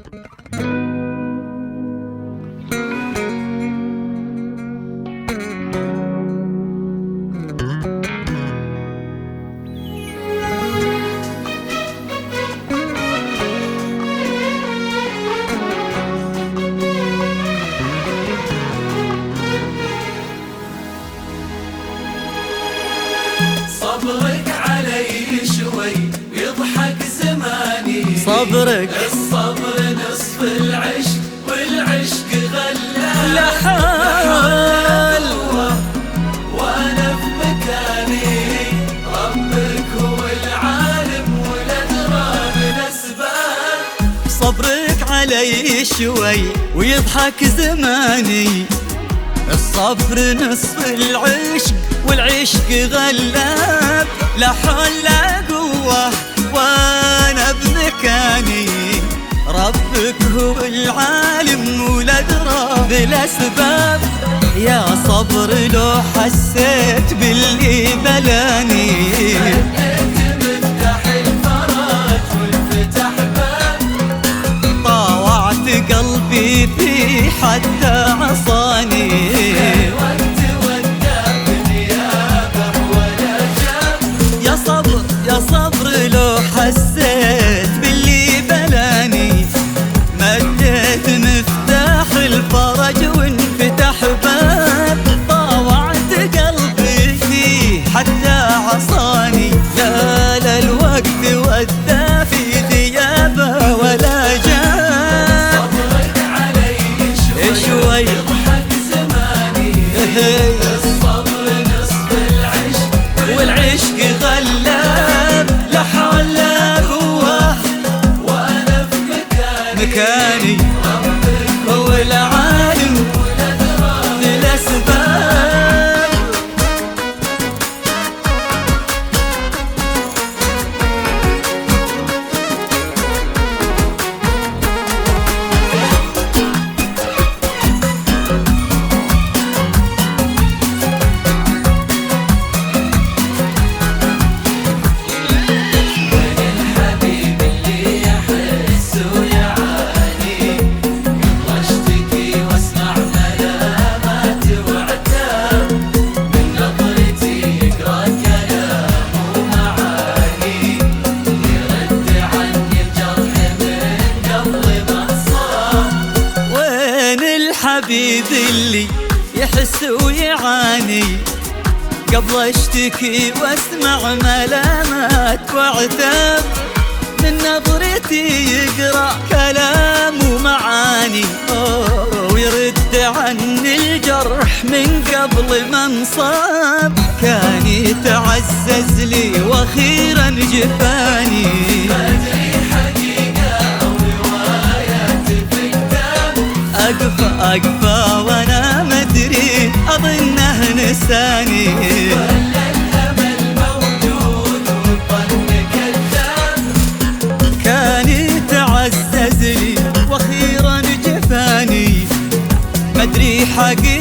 صبرك علي شوي يضحك زماني. صبرك. لا حال وأنا في مكاني ربك هو العالم والادرى بالاسباب صبرك علي شوي ويضحك زماني. الصبر نصف العشق والعشق غلاب. لا حول لا قوة وأنا بمكاني. ربك هو العالم والادرى بالأسباب. يا صبر لو حسيت باللي بلاني مفتاح الفرج والفتح باب طاوعت قلبي في حتى عصاني زماني الحبيب اللي يحس ويعاني. قبل أشتكي وأسمع ملامات وعتاب من نظرتي يقرأ كلام ومعاني. ويرد عني الجرح من قبل ما انصاب. كان يتعزز لي وأخيرا جفاني. أقفى وأنا مدري أظنه نساني ولا الامل موجود والظن كذاب كان يتعزز لي وأخيرا جفاني. مدري حقي